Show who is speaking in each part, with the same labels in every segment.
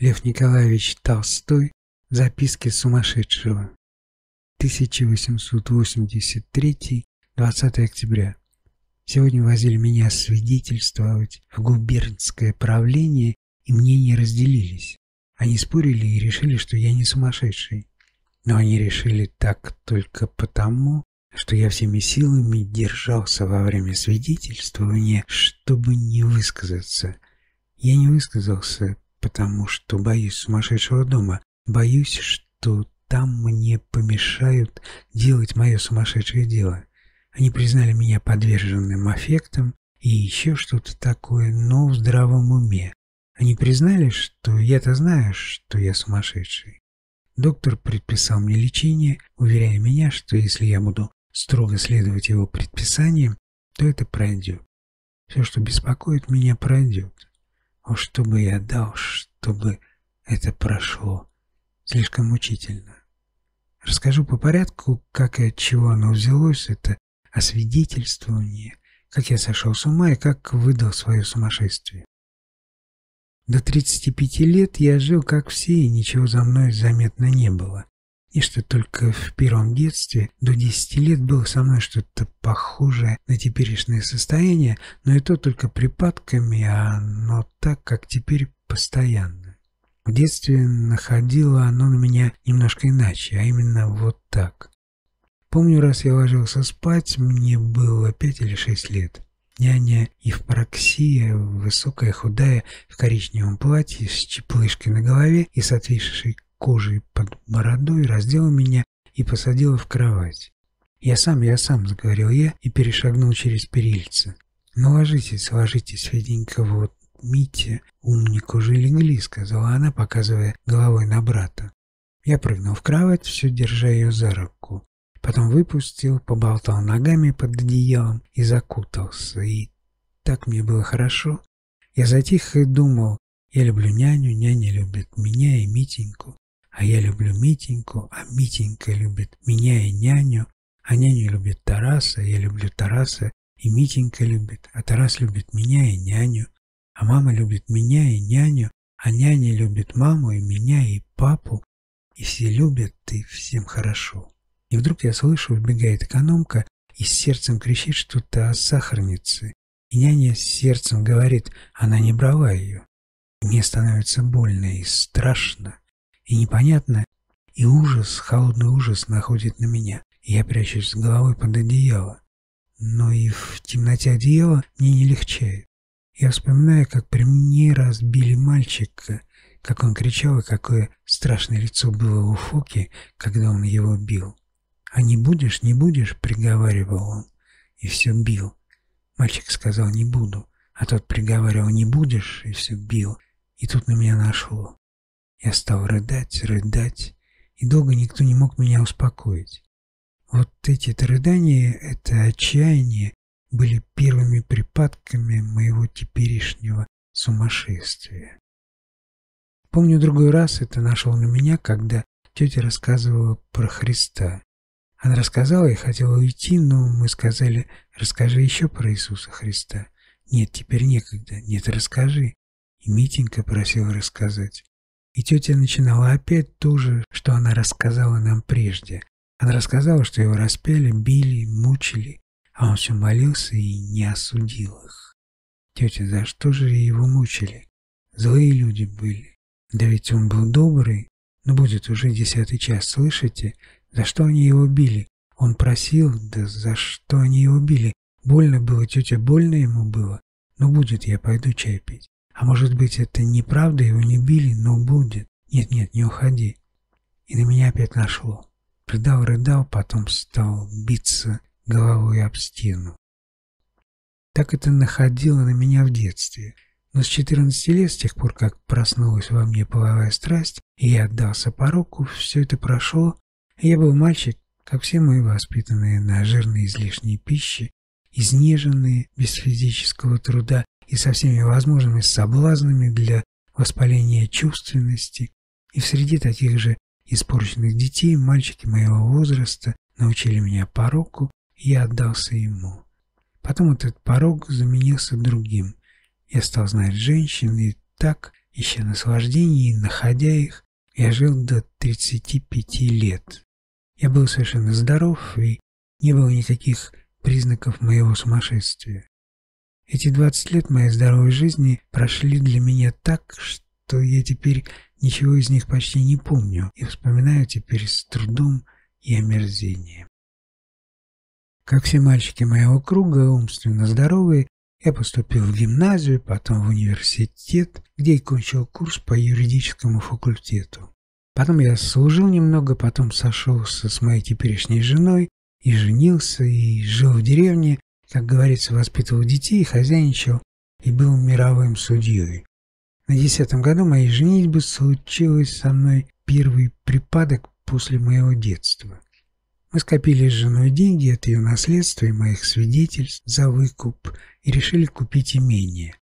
Speaker 1: Лев Николаевич Толстой. Записки сумасшедшего. 1883. 20 октября. Сегодня возили меня свидетельствовать в губернское правление, и мнения разделились. Они спорили и решили, что я не сумасшедший. Но они решили так только потому, что я всеми силами держался во время свидетельствования, чтобы не высказаться. Я не высказался, потому что боюсь сумасшедшего дома, боюсь, что там мне помешают делать мое сумасшедшее дело. Они признали меня подверженным аффектам и еще что-то такое, но в здравом уме. Они признали, что я-то знаю, что я сумасшедший. Доктор предписал мне лечение, уверяя меня, что если я буду строго следовать его предписаниям, то это пройдет. Все, что беспокоит меня, пройдет. О, что бы я дал, чтобы это прошло. Слишком мучительно. Расскажу по порядку, как и от чего оно взялось, это освидетельствование, как я сошел с ума и как выдал свое сумасшествие. До 35 лет я жил как все, и ничего за мной заметно не было. И что только в первом детстве до 10 лет было со мной что-то похожее на теперешнее состояние, но и то только припадками, а но так, как теперь постоянно. В детстве находило оно на меня немножко иначе, а именно вот так. Помню, раз я ложился спать, мне было пять или шесть лет. Няня Евпраксия, высокая, худая, в коричневом платье, с чеплышкой на голове и с отвисшей кожей под бородой, раздела меня и посадила в кровать. «Я сам, я сам», — заговорил я и перешагнул через перильце. «Ну, ложитесь, ложитесь, Феденька, вот, Митя, умник, уже легли», — сказала она, показывая головой на брата. Я прыгнул в кровать, все держа ее за руку. Потом выпустил, поболтал ногами под одеялом и закутался. И так мне было хорошо. Я затих и думал, я люблю няню, няня любит меня и Митеньку, а я люблю Митеньку, а Митенька любит меня и няню, а няню любит Тараса, я люблю Тараса, и Митенька любит, а Тарас любит меня и няню, а мама любит меня и няню, а няня любит маму и меня и папу, и все любят, и всем хорошо. И вдруг я слышу, вбегает экономка и с сердцем кричит что-то о сахарнице. И няня с сердцем говорит, она не брала ее. И мне становится больно и страшно, и непонятно, и ужас, холодный ужас находит на меня. Я прячусь с головой под одеяло. Но и в темноте одеяла мне не легчает. Я вспоминаю, как при мне разбили мальчика, как он кричал и какое страшное лицо было у Фоки, когда он его бил. «А не будешь, не будешь», — приговаривал он, и все бил. Мальчик сказал «не буду», а тот приговаривал «не будешь», и все бил. И тут на меня нашло. Я стал рыдать, рыдать, и долго никто не мог меня успокоить. Вот эти-то рыдания, это отчаяние были первыми припадками моего теперешнего сумасшествия. Помню другой раз это нашел на меня, когда тетя рассказывала про Христа. Она рассказала и хотела уйти, но мы сказали, расскажи еще про Иисуса Христа. Нет, теперь некогда. Нет, расскажи. И Митенька просила рассказать. И тетя начинала опять то же, что она рассказала нам прежде. Она рассказала, что его распяли, били, мучили, а он все молился и не осудил их. Тетя, за что же его мучили? Злые люди были. Да ведь он был добрый. Но будет уже десятый час, слышите? За что они его били? Он просил, да за что они его били? Больно было, тетя, больно ему было. Ну, будет, я пойду чай пить. А может быть, это неправда, его не били, но будет. Нет-нет, не уходи. И на меня опять нашло. Рыдал, рыдал, потом стал биться головой об стену. Так это находило на меня в детстве. Но с 14 лет, с тех пор, как проснулась во мне половая страсть, и я отдался пороку, все это прошло, я был мальчик, как все мы, воспитанные на жирной излишней пище, изнеженные без физического труда и со всеми возможными соблазнами для воспаления чувственности. И в среди таких же испорченных детей мальчики моего возраста научили меня пороку, и я отдался ему. Потом этот порог заменился другим. Я стал знать женщин, и так ища наслаждений находя их, я жил до 35 лет. Я был совершенно здоров, и не было никаких признаков моего сумасшествия. Эти 20 лет моей здоровой жизни прошли для меня так, что я теперь ничего из них почти не помню и вспоминаю теперь с трудом и омерзением. Как все мальчики моего круга, умственно здоровые, я поступил в гимназию, потом в университет, где и кончил курс по юридическому факультету. Потом я служил немного, потом сошелся с моей теперешней женой и женился, и жил в деревне, как говорится, воспитывал детей, хозяйничал и был мировым судьей. На десятом году моей женитьбы случилось со мной первый припадок после моего детства. Мы скопили с женой деньги от ее наследства и моих свидетельств за выкуп и решили купить имение.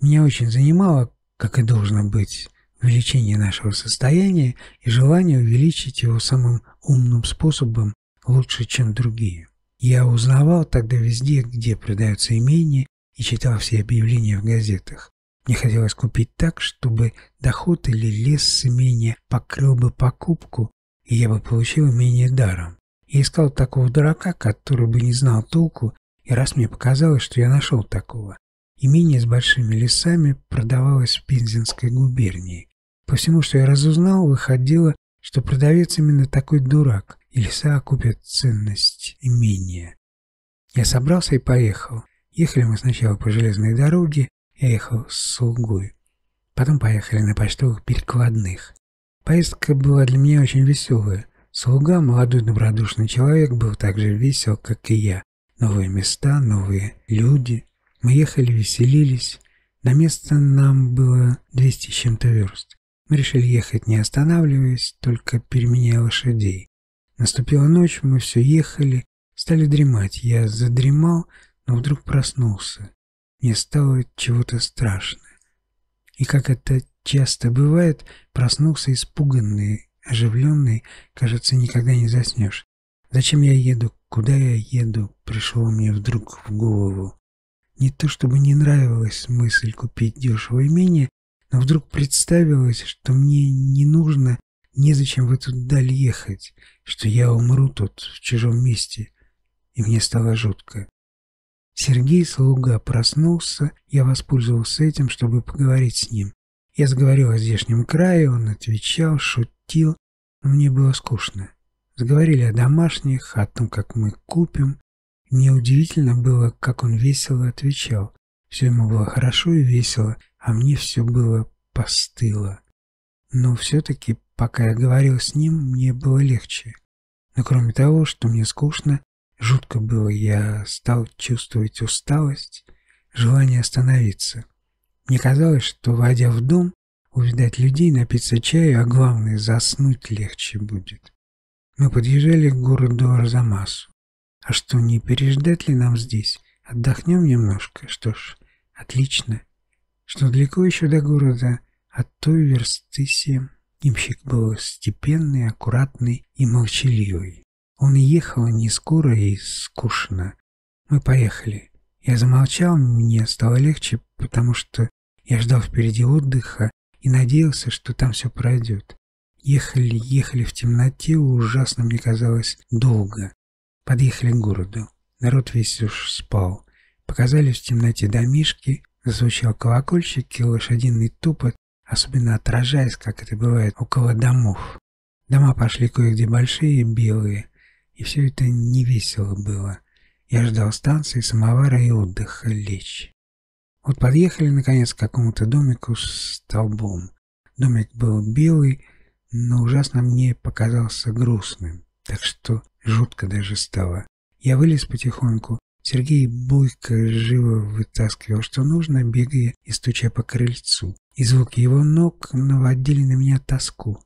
Speaker 1: Меня очень занимало, как и должно быть, увеличение нашего состояния и желание увеличить его самым умным способом лучше, чем другие. Я узнавал тогда везде, где продаются имения, и читал все объявления в газетах. Мне хотелось купить так, чтобы доход или лес с имения покрыл бы покупку, и я бы получил имение даром. Я искал такого дурака, который бы не знал толку, и раз мне показалось, что я нашел такого. Имение с большими лесами продавалось в Пензенской губернии. По всему, что я разузнал, выходило, что продавец именно такой дурак, и леса окупят ценность имения. Я собрался и поехал. Ехали мы сначала по железной дороге, я ехал с слугой. Потом поехали на почтовых перекладных. Поездка была для меня очень веселая. Слуга, молодой добродушный человек, был так же весел, как и я. Новые места, новые люди. Мы ехали, веселились. На место нам было 200 с чем-то верст. Мы решили ехать не останавливаясь, только переменяя лошадей. Наступила ночь, мы все ехали, стали дремать. Я задремал, но вдруг проснулся. Мне стало чего-то страшно. И как это часто бывает, проснулся испуганный, оживленный, кажется, никогда не заснешь. Зачем я еду, куда я еду, пришло мне вдруг в голову. Не то чтобы не нравилась мысль купить дешево имение, но вдруг представилось, что мне не нужно, незачем в эту даль ехать, что я умру тут, в чужом месте, и мне стало жутко. Сергей, слуга, проснулся, я воспользовался этим, чтобы поговорить с ним. Я заговорил о здешнем крае, он отвечал, шутил, но мне было скучно. Заговорили о домашних, о том, как мы купим. Мне удивительно было, как он весело отвечал. Все ему было хорошо и весело, а мне все было постыло. Но все-таки, пока я говорил с ним, мне было легче. Но кроме того, что мне скучно, жутко было, я стал чувствовать усталость, желание остановиться. Мне казалось, что, войдя в дом, увидать людей, напиться чаю, а главное, заснуть легче будет. Мы подъезжали к городу Арзамасу. А что, не переждать ли нам здесь? Отдохнем немножко? Что ж, отлично. Что далеко еще до города, от той версты семь. Имщик был степенный, аккуратный и молчаливый. Он ехал не скоро и скучно. Мы поехали. Я замолчал, мне стало легче, потому что я ждал впереди отдыха и надеялся, что там все пройдет. Ехали, ехали в темноте, ужасно мне казалось долго. Подъехали к городу. Народ весь уж спал. Показались в темноте домишки, зазвучал колокольчик и лошадиный тупот, особенно отражаясь, как это бывает, около домов. Дома пошли кое-где большие, белые, и все это не весело было. Я ждал станции, самовара и отдыха лечь. Вот подъехали, наконец, к какому-то домику с столбом. Домик был белый, но ужасно мне показался грустным, так что жутко даже стало. Я вылез потихоньку. Сергей бойко живо вытаскивал, что нужно, бегая и стуча по крыльцу. И звуки его ног наводили на меня тоску.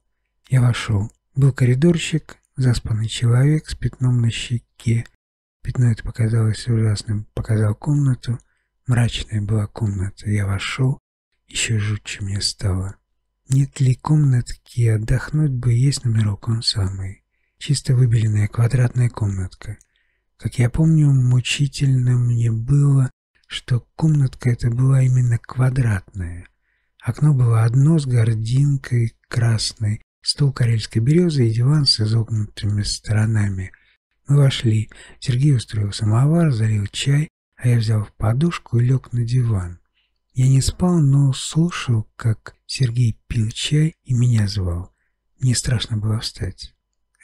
Speaker 1: Я вошел. Был коридорщик, заспанный человек с пятном на щеке. Пятно это показалось ужасным. Показал комнату. Мрачная была комната. Я вошел, еще жутче мне стало. Нет ли комнатки, отдохнуть бы, есть номерок, он самый. Чисто выбеленная квадратная комнатка. Как я помню, мучительно мне было, что комнатка эта была именно квадратная. Окно было одно с гординкой красной, стол карельской березы и диван с изогнутыми сторонами. Мы вошли. Сергей устроил самовар, залил чай, а я взял подушку и лег на диван. Я не спал, но слушал, как Сергей пил чай и меня звал. Мне страшно было встать.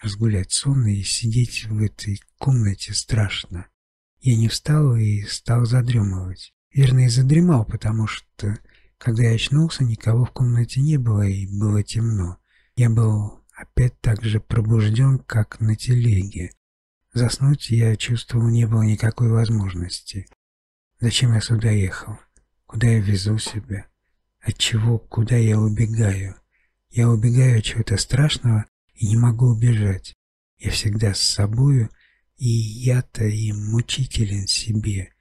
Speaker 1: Разгулять сонно и сидеть в этой комнате страшно. Я не встал и стал задремывать. Верно, и задремал, потому что, когда я очнулся, никого в комнате не было и было темно. Я был опять так же пробужден, как на телеге. Заснуть я чувствовал не было никакой возможности. Зачем я сюда ехал? Куда я везу себя? От чего, куда я убегаю? Я убегаю от чего-то страшного и не могу убежать. Я всегда с собою, и я-то и мучителен себе.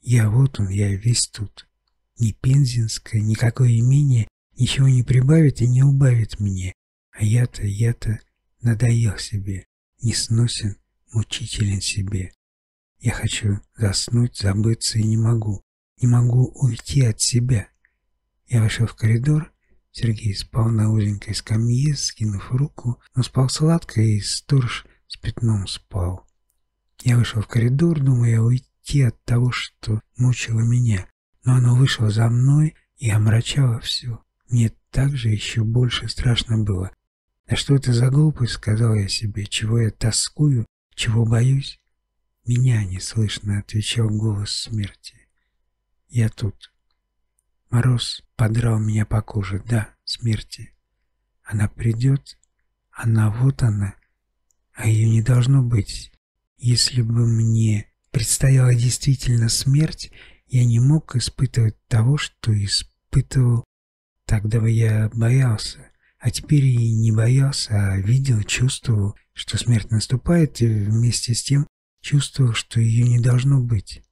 Speaker 1: Я вот он, я весь тут. Ни Пензенское, никакое имение ничего не прибавит и не убавит мне. А я-то, я-то надоел себе, несносен, мучителен себе. Я хочу заснуть, забыться и не могу. Не могу уйти от себя. Я вышел в коридор. Сергей спал на узенькой скамье, скинув руку, но спал сладко, и сторож с пятном спал. Я вышел в коридор, думая уйти от того, что мучило меня, но оно вышло за мной и омрачало все. Мне также еще больше страшно было. «Да что это за глупость?» — сказал я себе. «Чего я тоскую? Чего боюсь?» «Меня не слышно», — отвечал голос смерти. «Я тут». Мороз подрал меня по коже. Да, смерти. Она придет. Она вот она. А ее не должно быть. Если бы мне предстояла действительно смерть, я не мог испытывать того, что испытывал. Тогда я боялся. А теперь и не боялся, а видел, чувствовал, что смерть наступает, и вместе с тем Чувствовал, что ее не должно быть.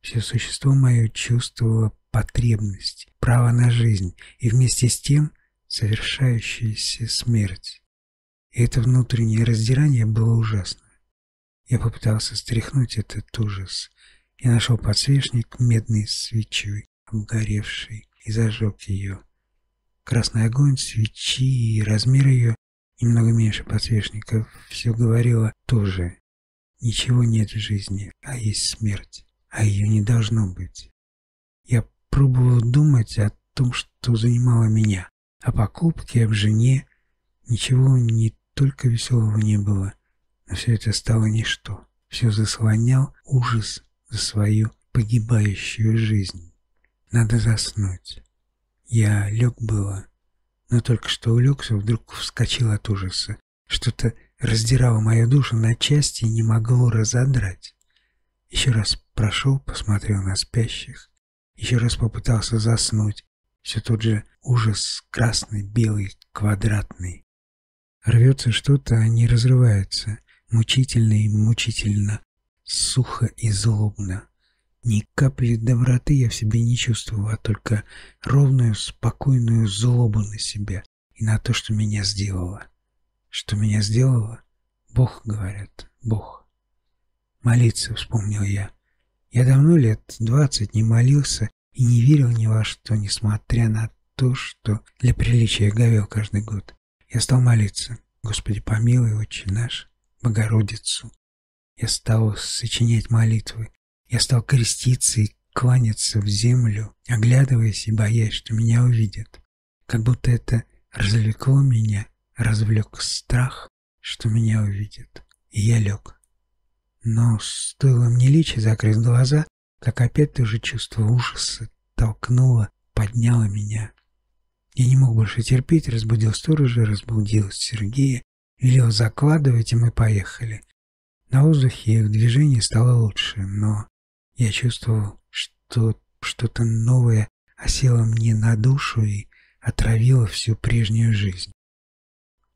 Speaker 1: Все существо мое чувствовало потребность, право на жизнь и вместе с тем совершающаяся смерть. И это внутреннее раздирание было ужасно. Я попытался стряхнуть этот ужас. Я нашел подсвечник медной свечой, обгоревший, и зажег ее. Красный огонь свечи и размер ее немного меньше подсвечника все говорило тоже Ничего нет в жизни, а есть смерть, а ее не должно быть. Я пробовал думать о том, что занимало меня, о покупке, об жене. Ничего не только веселого не было, но все это стало ничто. Все заслонял ужас за свою погибающую жизнь. Надо заснуть. Я лег было, но только что улегся, вдруг вскочил от ужаса. Что-то раздирало мою душу на части и не могло разодрать. Еще раз прошел, посмотрел на спящих, еще раз попытался заснуть. Все тот же ужас красный, белый, квадратный. Рвется что-то, а не разрывается. Мучительно и мучительно, сухо и злобно. Ни капли доброты я в себе не чувствовал, а только ровную, спокойную злобу на себя и на то, что меня сделало. Что меня сделало? Бог, говорят, Бог. Молиться, вспомнил я. Я давно лет двадцать не молился и не верил ни во что, несмотря на то, что для приличия говел каждый год. Я стал молиться. Господи, помилуй, Отче наш, Богородицу. Я стал сочинять молитвы. Я стал креститься и кланяться в землю, оглядываясь и боясь, что меня увидят. Как будто это развлекло меня развлек страх, что меня увидят, и я лег. Но стоило мне лечь и закрыть глаза, как опять то чувство ужаса толкнуло, подняло меня. Я не мог больше терпеть, разбудил сторожа, разбудил Сергея, велел закладывать, и мы поехали. На воздухе их движение стало лучше, но я чувствовал, что что-то новое осело мне на душу и отравило всю прежнюю жизнь.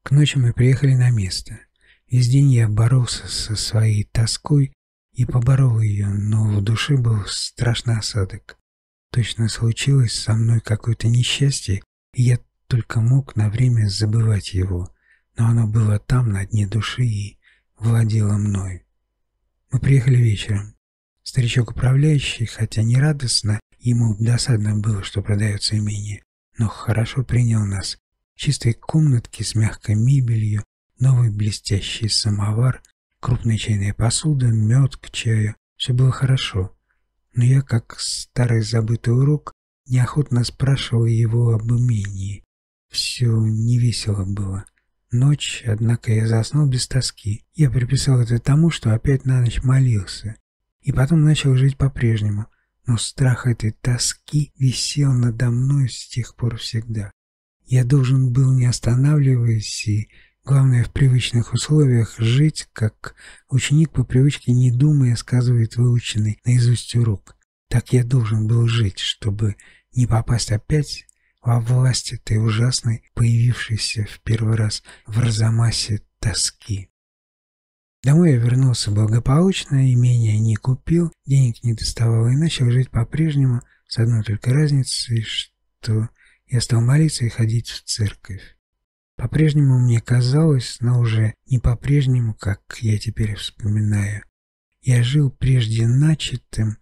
Speaker 1: К ночи мы приехали на место. Весь день я боролся со своей тоской и поборол ее, но в душе был страшный осадок. Точно случилось со мной какое-то несчастье, и я только мог на время забывать его, но оно было там, на дне души, и владело мной. Мы приехали вечером. Старичок управляющий, хотя не радостно, ему досадно было, что продается имение, но хорошо принял нас. Чистые комнатки с мягкой мебелью, новый блестящий самовар, крупная чайная посуда, мед к чаю. Все было хорошо. Но я, как старый забытый урок, неохотно спрашивал его об имении. Все невесело было. Ночь, однако я заснул без тоски. Я приписал это тому, что опять на ночь молился. И потом начал жить по-прежнему. Но страх этой тоски висел надо мной с тех пор всегда. Я должен был, не останавливаясь и, главное, в привычных условиях, жить, как ученик по привычке, не думая, сказывает выученный наизусть урок. Так я должен был жить, чтобы не попасть опять во власть этой ужасной, появившейся в первый раз в Розамасе тоски. Домой я вернулся благополучно, имения не купил, денег не доставал и начал жить по-прежнему, с одной только разницей, что я стал молиться и ходить в церковь. По-прежнему мне казалось, но уже не по-прежнему, как я теперь вспоминаю. Я жил прежде начатым,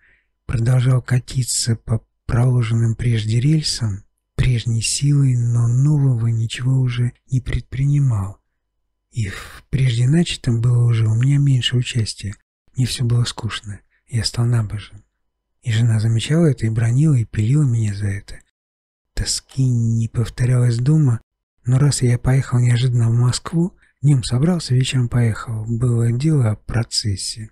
Speaker 1: продолжал катиться по проложенным прежде рельсам, прежней силой, но нового ничего уже не предпринимал. И в прежде начатом было уже у меня меньше участия. Мне все было скучно. Я стал набожен. И жена замечала это и бронила, и пилила меня за это. Тоски не повторялось дома, но раз я поехал неожиданно в Москву, днем собрался, вечером поехал. Было дело о процессе.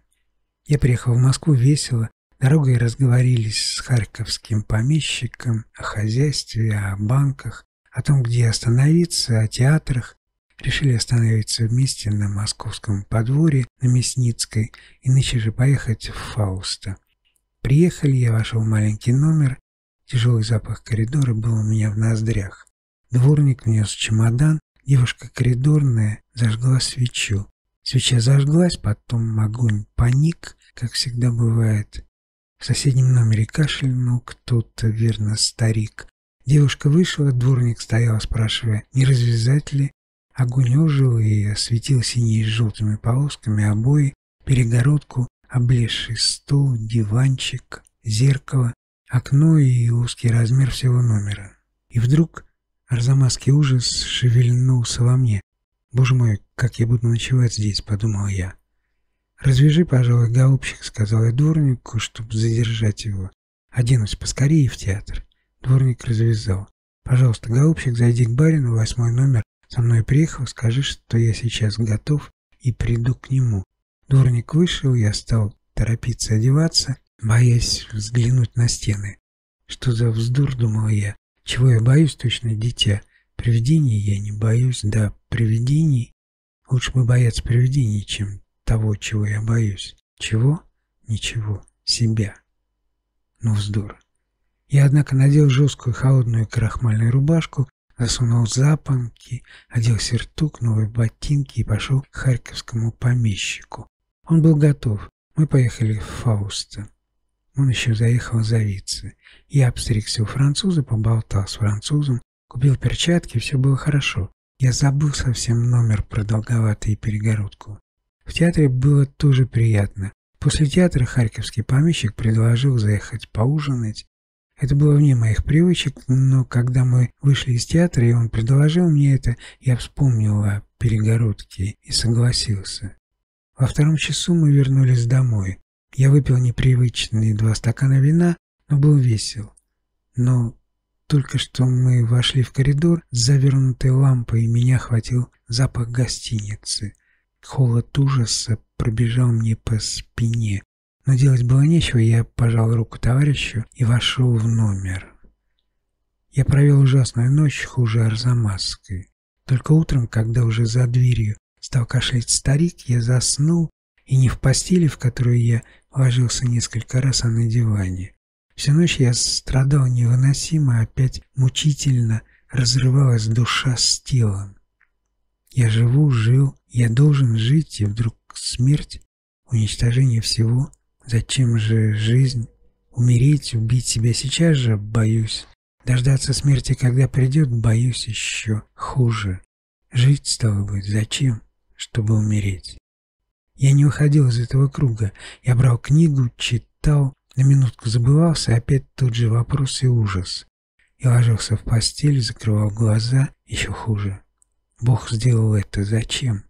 Speaker 1: Я приехал в Москву весело, Дорогой разговорились с харьковским помещиком о хозяйстве, о банках, о том, где остановиться, о театрах. Решили остановиться вместе на московском подворье на Мясницкой и ночью же поехать в Фауста. Приехали, я вошел в маленький номер. Тяжелый запах коридора был у меня в ноздрях. Дворник внес чемодан, девушка коридорная зажгла свечу. Свеча зажглась, потом огонь паник, как всегда бывает. В соседнем номере кашлянул кто-то, верно, старик. Девушка вышла, дворник стоял, спрашивая, не развязать ли. Огонь ожил и осветил синие с желтыми полосками обои, перегородку, облезший стол, диванчик, зеркало, окно и узкий размер всего номера. И вдруг арзамасский ужас шевельнулся во мне. «Боже мой, как я буду ночевать здесь?» — подумал я. «Развяжи, пожалуй, голубчик», — сказал я дворнику, чтобы задержать его. «Оденусь поскорее в театр». Дворник развязал. «Пожалуйста, голубчик, зайди к барину, восьмой номер. Со мной приехал, скажи, что я сейчас готов и приду к нему». Дворник вышел, я стал торопиться одеваться, боясь взглянуть на стены. «Что за вздор?» — думал я. «Чего я боюсь, точно дитя? Привидений я не боюсь, да, привидений. Лучше бы бояться привидений, чем того, чего я боюсь. Чего? Ничего. Себя. Ну, вздор. Я, однако, надел жесткую холодную крахмальную рубашку, засунул запонки, одел сертук, новые ботинки и пошел к харьковскому помещику. Он был готов. Мы поехали в Фауста. Он еще заехал за вице. Я обстригся у француза, поболтал с французом, купил перчатки, все было хорошо. Я забыл совсем номер продолговатый и перегородку. В театре было тоже приятно. После театра харьковский помещик предложил заехать поужинать. Это было вне моих привычек, но когда мы вышли из театра, и он предложил мне это, я вспомнил о перегородке и согласился. Во втором часу мы вернулись домой. Я выпил непривычные два стакана вина, но был весел. Но только что мы вошли в коридор с завернутой лампой, и меня хватил запах гостиницы – Холод ужаса пробежал мне по спине. Но делать было нечего, я пожал руку товарищу и вошел в номер. Я провел ужасную ночь хуже Арзамасской. Только утром, когда уже за дверью стал кашлять старик, я заснул, и не в постели, в которую я ложился несколько раз, а на диване. Всю ночь я страдал невыносимо, опять мучительно разрывалась душа с телом. Я живу, жил, я должен жить, и вдруг смерть, уничтожение всего. Зачем же жизнь? Умереть, убить себя сейчас же боюсь. Дождаться смерти, когда придет, боюсь еще хуже. Жить, стало быть, зачем? Чтобы умереть. Я не уходил из этого круга. Я брал книгу, читал, на минутку забывался, опять тот же вопрос и ужас. и ложился в постель, закрывал глаза, еще хуже. Бог сделал это. Зачем?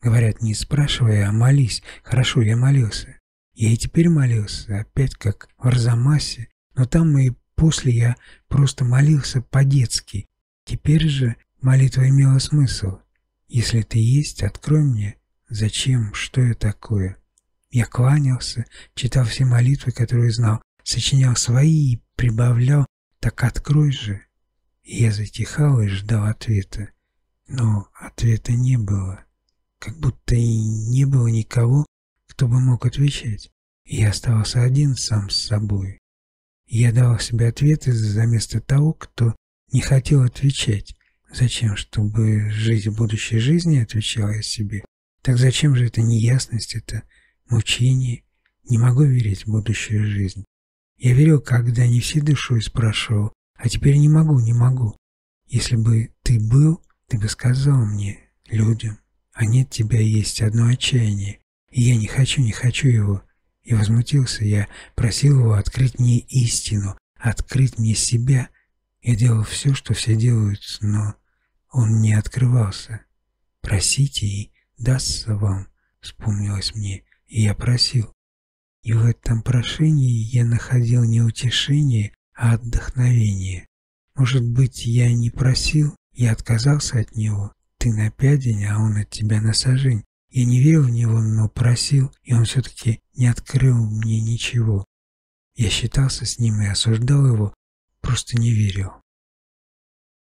Speaker 1: Говорят, не спрашивая, а молись. Хорошо, я молился. Я и теперь молился, опять как в Арзамасе, но там и после я просто молился по-детски. Теперь же молитва имела смысл. Если ты есть, открой мне. Зачем? Что я такое? Я кланялся, читал все молитвы, которые знал, сочинял свои и прибавлял «Так открой же!» Я затихал и ждал ответа. Но ответа не было. Как будто и не было никого, кто бы мог отвечать. Я оставался один сам с собой. Я давал себе ответы за место того, кто не хотел отвечать. Зачем? Чтобы в будущей жизни, отвечал я себе. Так зачем же эта неясность, это мучение? Не могу верить в будущую жизнь. Я верил, когда не всей душой спрашивал, а теперь не могу, не могу. Если бы ты был, ты бы сказал мне, людям, а нет тебя есть одно отчаяние, и я не хочу, не хочу его. И возмутился я, просил его открыть мне истину, открыть мне себя. Я делал все, что все делают, но он не открывался. Просите, и дастся вам, вспомнилось мне, и я просил. И в этом прошении я находил не утешение, а отдохновение. Может быть, я не просил, я отказался от него. Ты на пядень, а он от тебя на сажень. Я не верил в него, но просил, и он все-таки не открыл мне ничего. Я считался с ним и осуждал его, просто не верил.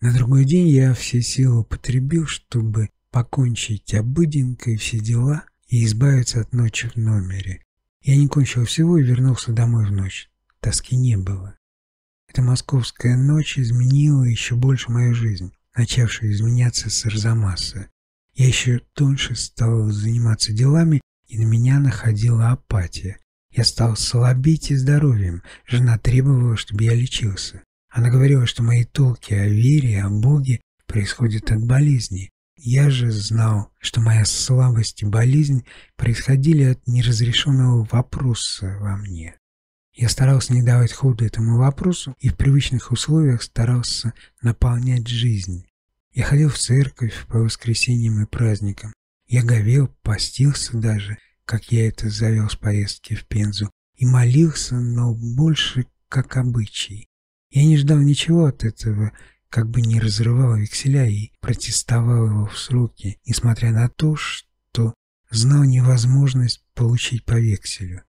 Speaker 1: На другой день я все силы употребил, чтобы покончить обыденкой все дела и избавиться от ночи в номере. Я не кончил всего и вернулся домой в ночь. Тоски не было. Эта московская ночь изменила еще больше мою жизнь, начавшую изменяться с Арзамаса. Я еще тоньше стал заниматься делами, и на меня находила апатия. Я стал слабеть и здоровьем. Жена требовала, чтобы я лечился. Она говорила, что мои толки о вере, о Боге происходят от болезни. Я же знал, что моя слабость и болезнь происходили от неразрешенного вопроса во мне. Я старался не давать ходу этому вопросу и в привычных условиях старался наполнять жизнь. Я ходил в церковь по воскресеньям и праздникам. Я говел, постился даже, как я это завел с поездки в Пензу, и молился, но больше как обычай. Я не ждал ничего от этого, как бы не разрывал векселя и протестовал его в сроки, несмотря на то, что знал невозможность получить по векселю.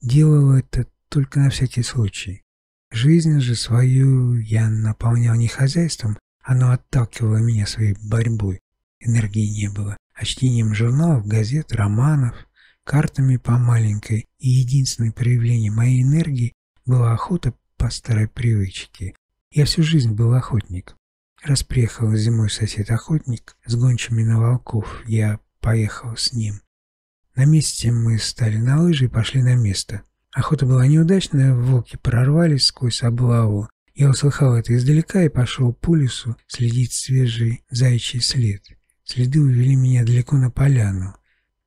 Speaker 1: Делал это только на всякий случай. Жизнь же свою я наполнял не хозяйством, оно отталкивало меня своей борьбой. Энергии не было, а чтением журналов, газет, романов, картами по маленькой, и единственное проявление моей энергии была охота по старой привычке. Я всю жизнь был охотник. Раз приехал зимой сосед-охотник с гончими на волков, я поехал с ним. На месте мы стали на лыжи и пошли на место. Охота была неудачная, волки прорвались сквозь облаву. Я услыхал это издалека и пошел по лесу следить свежий зайчий след. Следы увели меня далеко на поляну.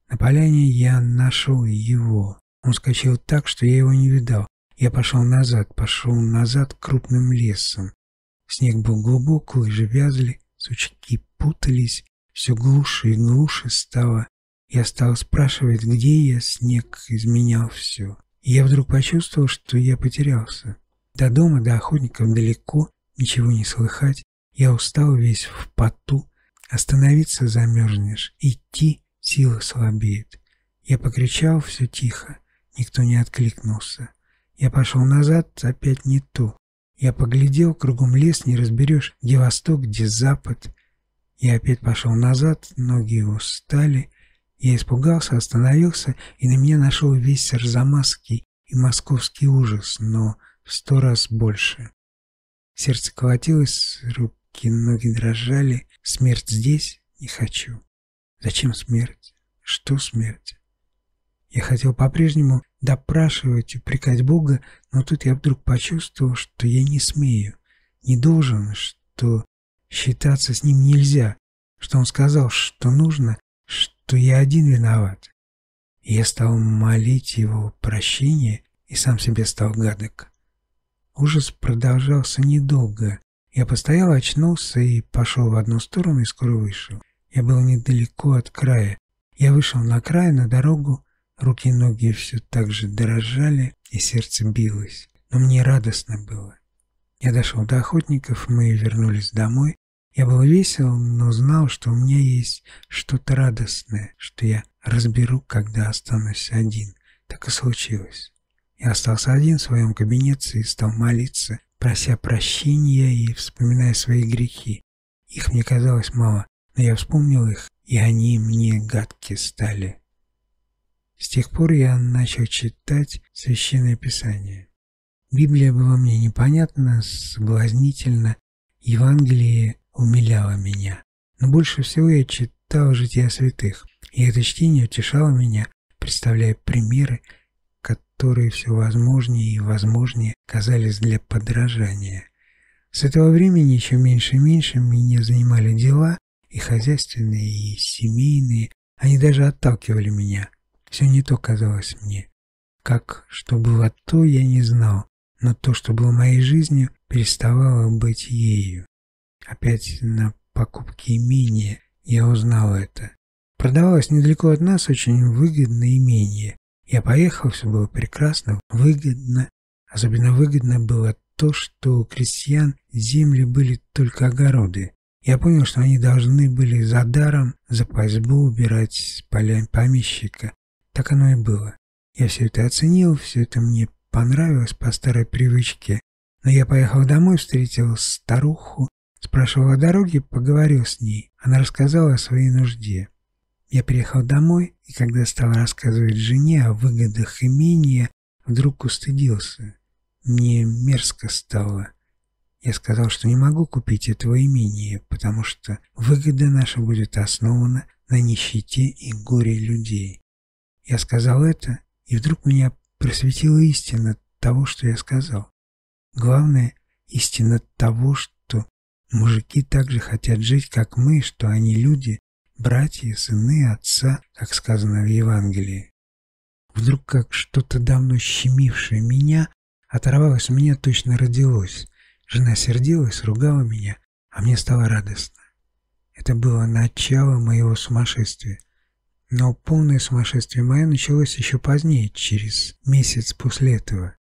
Speaker 1: На поляне я нашел его. Он скачал так, что я его не видал. Я пошел назад, пошел назад крупным лесом. Снег был глубок, лыжи вязли, сучки путались, все глуше и глуше стало. Я стал спрашивать, где я, снег изменял все. Я вдруг почувствовал, что я потерялся. До дома, до охотников далеко, ничего не слыхать. Я устал весь в поту. Остановиться замерзнешь, идти сила слабеет. Я покричал, все тихо, никто не откликнулся. Я пошел назад, опять не то. Я поглядел, кругом лес, не разберешь, где восток, где запад. Я опять пошел назад, ноги устали. Я испугался, остановился, и на меня нашел весь арзамасский и московский ужас, но в сто раз больше. Сердце колотилось, руки, ноги дрожали. Смерть здесь? Не хочу. Зачем смерть? Что смерть? Я хотел по-прежнему допрашивать, упрекать Бога, но тут я вдруг почувствовал, что я не смею, не должен, что считаться с ним нельзя, что он сказал, что нужно, что я один виноват. Я стал молить его прощения и сам себе стал гадок. Ужас продолжался недолго. Я постоял, очнулся и пошел в одну сторону и скоро вышел. Я был недалеко от края. Я вышел на край, на дорогу. Руки и ноги все так же дрожали, и сердце билось. Но мне радостно было. Я дошел до охотников, мы вернулись домой. Я был весел, но знал, что у меня есть что-то радостное, что я разберу, когда останусь один. Так и случилось. Я остался один в своем кабинете и стал молиться, прося прощения и вспоминая свои грехи. Их мне казалось мало, но я вспомнил их, и они мне гадки стали. С тех пор я начал читать Священное Писание. Библия была мне непонятна, соблазнительна, Евангелие умиляло меня. Но больше всего я читал жития святых, и это чтение утешало меня, представляя примеры, которые все возможнее и возможнее казались для подражания. С этого времени еще меньше и меньше меня занимали дела, и хозяйственные, и семейные, они даже отталкивали меня. Все не то казалось мне. Как что было то, я не знал, но то, что было моей жизнью, переставало быть ею. Опять на покупке имения я узнал это. Продавалось недалеко от нас очень выгодное имение. Я поехал, все было прекрасно, выгодно. Особенно выгодно было то, что у крестьян земли были только огороды. Я понял, что они должны были за даром, за пасьбу убирать с поля помещика. Так оно и было. Я все это оценил, все это мне понравилось по старой привычке, но я поехал домой, встретил старуху, спрашивал о дороге, поговорил с ней. Она рассказала о своей нужде. Я приехал домой, и когда стал рассказывать жене о выгодах имения, вдруг устыдился. Мне мерзко стало. Я сказал, что не могу купить этого имения, потому что выгода наша будет основана на нищете и горе людей. Я сказал это, и вдруг меня просветила истина того, что я сказал. Главное, истина того, что мужики также хотят жить, как мы, что они люди, братья, сыны, отца, как сказано в Евангелии. Вдруг как что-то давно щемившее меня оторвалось у меня точно родилось. Жена сердилась, ругала меня, а мне стало радостно. Это было начало моего сумасшествия. Но полное сумасшествие мое началось еще позднее, через месяц после этого.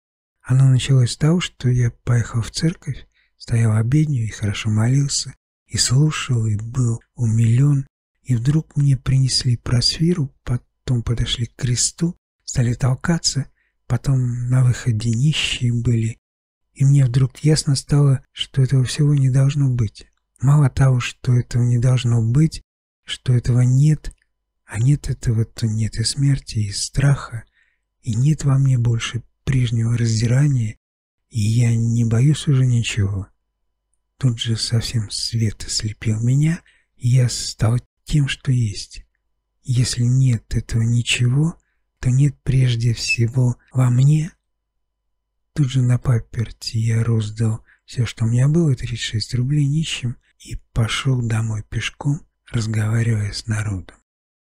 Speaker 1: Оно началось с того, что я поехал в церковь, стоял обедню и хорошо молился, и слушал, и был умилен, и вдруг мне принесли просфиру, потом подошли к кресту, стали толкаться, потом на выходе нищие были, и мне вдруг ясно стало, что этого всего не должно быть. Мало того, что этого не должно быть, что этого нет, а нет этого, то нет и смерти, и страха, и нет во мне больше прежнего раздирания, и я не боюсь уже ничего. Тут же совсем свет ослепил меня, и я стал тем, что есть. Если нет этого ничего, то нет прежде всего во мне. Тут же на паперти я роздал все, что у меня было, 36 рублей нищим, и пошел домой пешком, разговаривая с народом.